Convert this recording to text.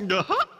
Uh-huh.